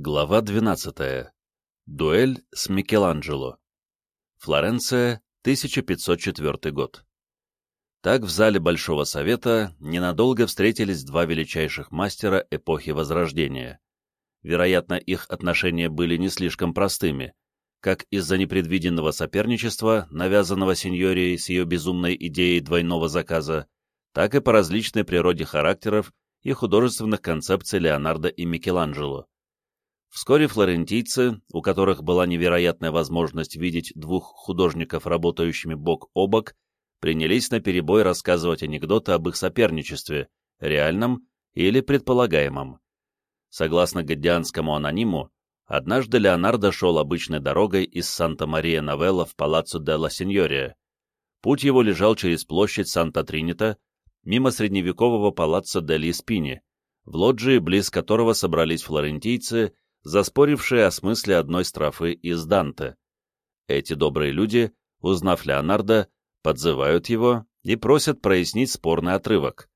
Глава 12. Дуэль с Микеланджело. Флоренция, 1504 год. Так в зале Большого Совета ненадолго встретились два величайших мастера эпохи Возрождения. Вероятно, их отношения были не слишком простыми, как из-за непредвиденного соперничества, навязанного сеньорией с ее безумной идеей двойного заказа, так и по различной природе характеров и художественных концепций Леонардо и Микеланджело. Вскоре флорентийцы, у которых была невероятная возможность видеть двух художников, работающими бок о бок, принялись наперебой рассказывать анекдоты об их соперничестве, реальном или предполагаемом. Согласно гадианскому анониму, однажды Леонардо шел обычной дорогой из Санта-Мария-Новелла в Палаццо делла Синьория. Путь его лежал через площадь Санта-Тринита, мимо средневекового палаццо делли Спини, в лоджии, близ которого собрались флорентийцы заспорившие о смысле одной строфы из Данте. Эти добрые люди, узнав Леонардо, подзывают его и просят прояснить спорный отрывок.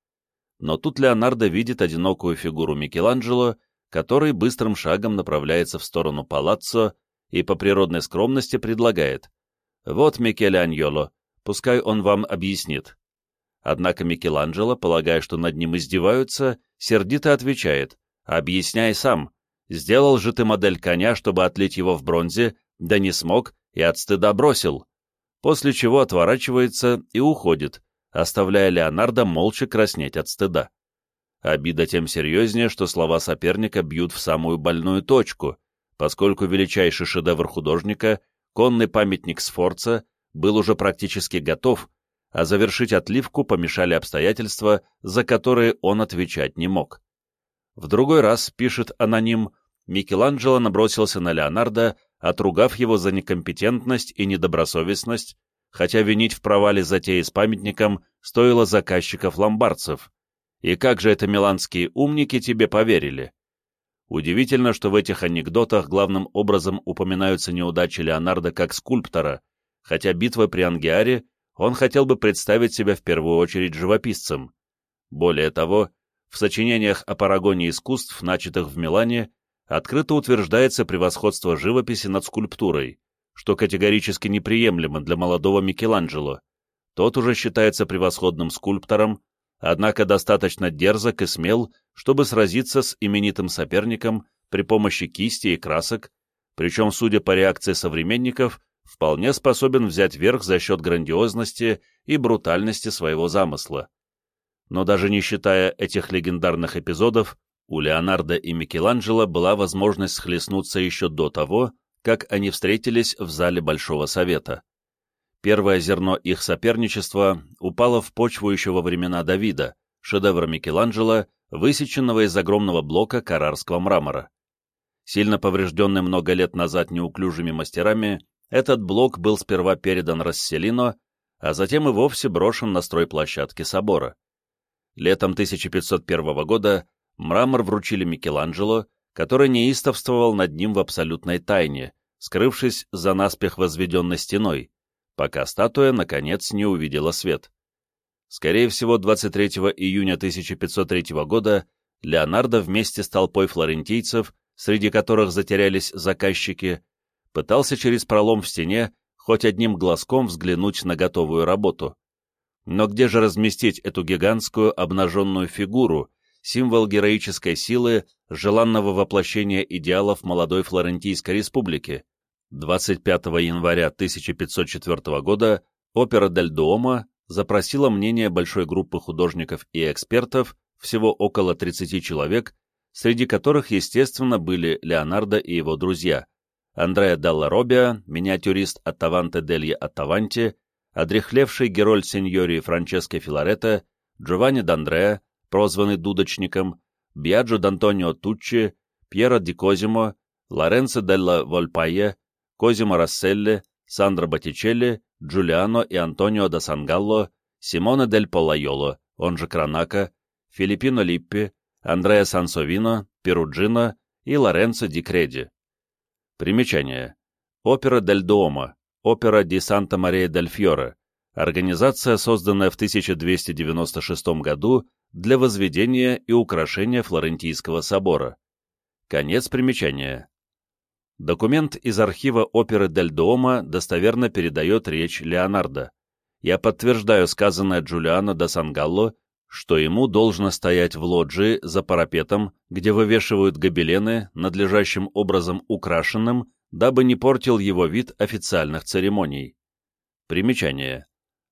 Но тут Леонардо видит одинокую фигуру Микеланджело, который быстрым шагом направляется в сторону палаццо и по природной скромности предлагает «Вот Микеланджело, пускай он вам объяснит». Однако Микеланджело, полагая, что над ним издеваются, сердито отвечает «Объясняй сам, Сделал же ты модель коня, чтобы отлить его в бронзе, да не смог и от стыда бросил. После чего отворачивается и уходит, оставляя Леонардо молча краснеть от стыда. Обида тем серьезнее, что слова соперника бьют в самую больную точку, поскольку величайший шедевр художника, конный памятник Сфорца, был уже практически готов, а завершить отливку помешали обстоятельства, за которые он отвечать не мог. В другой раз, пишет аноним, Микеланджело набросился на Леонардо, отругав его за некомпетентность и недобросовестность, хотя винить в провале затеи с памятником стоило заказчиков-ломбардцев. И как же это миланские умники тебе поверили? Удивительно, что в этих анекдотах главным образом упоминаются неудачи Леонардо как скульптора, хотя битва при Ангиаре он хотел бы представить себя в первую очередь живописцем. Более того, в сочинениях о парагоне искусств, начатых в Милане, открыто утверждается превосходство живописи над скульптурой, что категорически неприемлемо для молодого Микеланджело. Тот уже считается превосходным скульптором, однако достаточно дерзок и смел, чтобы сразиться с именитым соперником при помощи кисти и красок, причем, судя по реакции современников, вполне способен взять верх за счет грандиозности и брутальности своего замысла. Но даже не считая этих легендарных эпизодов, у Леонардо и Микеланджело была возможность схлестнуться еще до того, как они встретились в зале Большого Совета. Первое зерно их соперничества упало в почву еще во времена Давида, шедевра Микеланджело, высеченного из огромного блока карарского мрамора. Сильно поврежденный много лет назад неуклюжими мастерами, этот блок был сперва передан Расселино, а затем и вовсе брошен на стройплощадке собора. Летом 1501 года мрамор вручили Микеланджело, который неистовствовал над ним в абсолютной тайне, скрывшись за наспех возведенной стеной, пока статуя, наконец, не увидела свет. Скорее всего, 23 июня 1503 года Леонардо вместе с толпой флорентийцев, среди которых затерялись заказчики, пытался через пролом в стене хоть одним глазком взглянуть на готовую работу. Но где же разместить эту гигантскую обнаженную фигуру, символ героической силы, желанного воплощения идеалов молодой Флорентийской республики. 25 января 1504 года опера «Дель Дуомо» запросила мнение большой группы художников и экспертов, всего около 30 человек, среди которых, естественно, были Леонардо и его друзья, Андреа Делла Робиа, миниатюрист Оттаванте Делье Оттаванти, одрехлевший героль сеньории Франческо Филаретто, Джованни Д'Андреа, прозванный дудочником, Бьяджо Д'Антонио Туччи, Пьеро Ди Козимо, Лоренцо Делла Вольпайе, Козимо Расселли, Сандро Боттичелли, Джулиано и Антонио да Сангалло, Симоне Дель Полайоло, он же Кранака, Филиппино Липпи, Андреа Сансовино, Перуджино и Лоренцо Ди Креди. Примечание. Опера Дель Дуомо, опера Ди Санта-Мария Дель Фьоре, организация, созданная в 1296 году для возведения и украшения Флорентийского собора. Конец примечания. Документ из архива оперы Дель Дуомо достоверно передает речь Леонардо. Я подтверждаю сказанное Джулиано да Сангалло, что ему должно стоять в лоджии за парапетом, где вывешивают гобелены, надлежащим образом украшенным, дабы не портил его вид официальных церемоний. Примечание.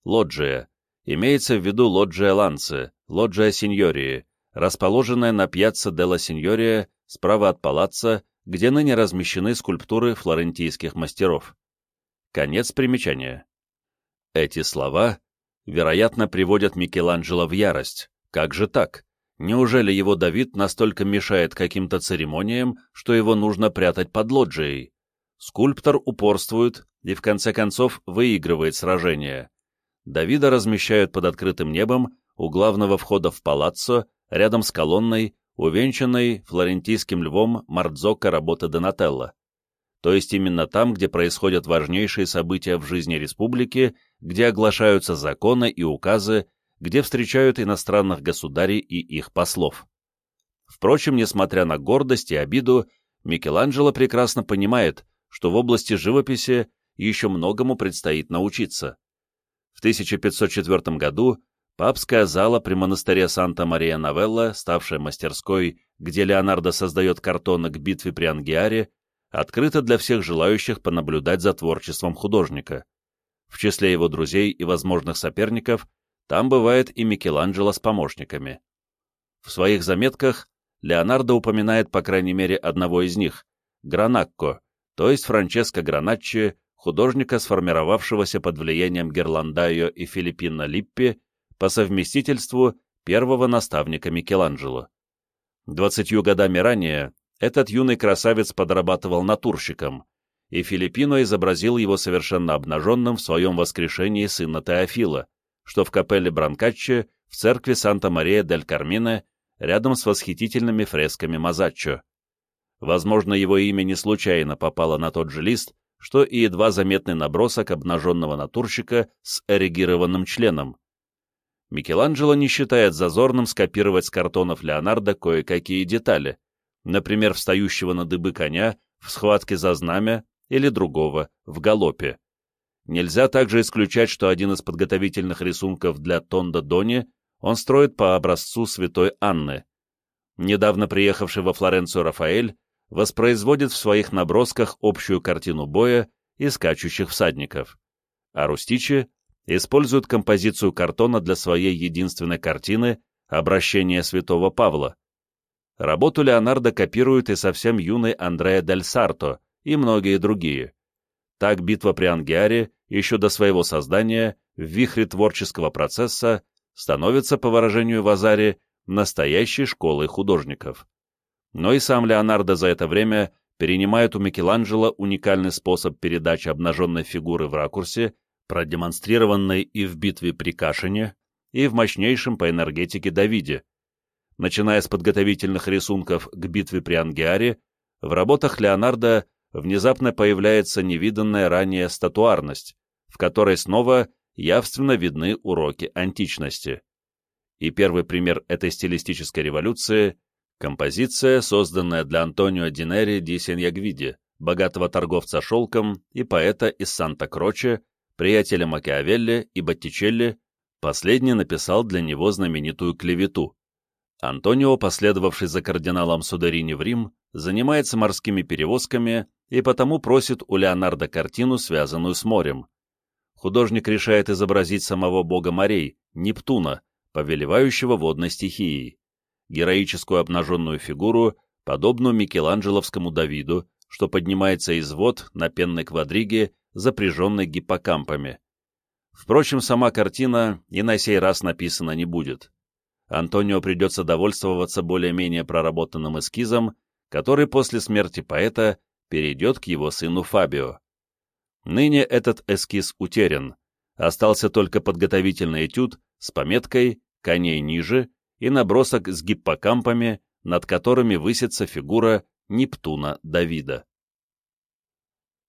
Лоджия. Имеется в виду лоджия Ланце, лоджия Синьории, расположенная на пьяцца Делла Синьория справа от палаца, где ныне размещены скульптуры флорентийских мастеров. Конец примечания. Эти слова, вероятно, приводят Микеланджело в ярость. Как же так? Неужели его Давид настолько мешает каким-то церемониям, что его нужно прятать под лоджией? Скульптор упорствует и в конце концов выигрывает сражение. Давида размещают под открытым небом у главного входа в палаццо, рядом с колонной, увенчанной флорентийским львом Мардзока работы Донателло. То есть именно там, где происходят важнейшие события в жизни республики, где оглашаются законы и указы, где встречают иностранных государей и их послов. Впрочем, несмотря на гордость и обиду, Микеланджело прекрасно понимает, что в области живописи еще многому предстоит научиться. В 1504 году папская зала при монастыре Санта-Мария-Новелла, ставшая мастерской, где Леонардо создает картоны к битве при Ангиаре, открыта для всех желающих понаблюдать за творчеством художника. В числе его друзей и возможных соперников там бывает и Микеланджело с помощниками. В своих заметках Леонардо упоминает по крайней мере одного из них — Гранакко, то есть Франческо Граначчи, художника, сформировавшегося под влиянием Герландайо и Филиппино Липпи, по совместительству первого наставника Микеланджело. Двадцатью годами ранее этот юный красавец подрабатывал натурщиком, и Филиппино изобразил его совершенно обнаженным в своем воскрешении сына Теофила, что в капелле Бранкаччо в церкви Санта-Мария-дель-Кармине рядом с восхитительными фресками Мазаччо. Возможно, его имя не случайно попало на тот же лист, что и едва заметный набросок обнаженного натурщика с эрегированным членом. Микеланджело не считает зазорным скопировать с картонов Леонардо кое-какие детали, например, встающего на дыбы коня в схватке за знамя или другого в галопе. Нельзя также исключать, что один из подготовительных рисунков для Тонда Дони он строит по образцу святой Анны. Недавно приехавший во Флоренцию Рафаэль воспроизводит в своих набросках общую картину боя и скачущих всадников, а Рустичи использует композицию картона для своей единственной картины «Обращение святого Павла». Работу Леонардо копируют и совсем юный Андреа Дель Сарто и многие другие. Так битва при Ангиаре, еще до своего создания, в вихре творческого процесса, становится, по выражению Вазари, настоящей школой художников но и сам Леонардо за это время перенимает у Микеланджело уникальный способ передачи обнаженной фигуры в ракурсе, продемонстрированной и в битве при Кашине, и в мощнейшем по энергетике Давиде. Начиная с подготовительных рисунков к битве при Ангиаре, в работах Леонардо внезапно появляется невиданная ранее статуарность, в которой снова явственно видны уроки античности. И первый пример этой стилистической революции Композиция, созданная для Антонио Динери ди Сеньягвиди, богатого торговца шелком и поэта из Санта-Кроче, приятеля Макиавелли и Боттичелли, последний написал для него знаменитую клевету. Антонио, последовавший за кардиналом Сударини в Рим, занимается морскими перевозками и потому просит у Леонардо картину, связанную с морем. Художник решает изобразить самого бога морей, Нептуна, повелевающего водной стихией героическую обнаженную фигуру, подобную Микеланджеловскому Давиду, что поднимается из вод на пенной квадриге, запряженной гиппокампами. Впрочем, сама картина и на сей раз написана не будет. Антонио придется довольствоваться более-менее проработанным эскизом, который после смерти поэта перейдет к его сыну Фабио. Ныне этот эскиз утерян, остался только подготовительный этюд с пометкой «Коней ниже» и набросок с гиппокампами, над которыми высится фигура Нептуна Давида.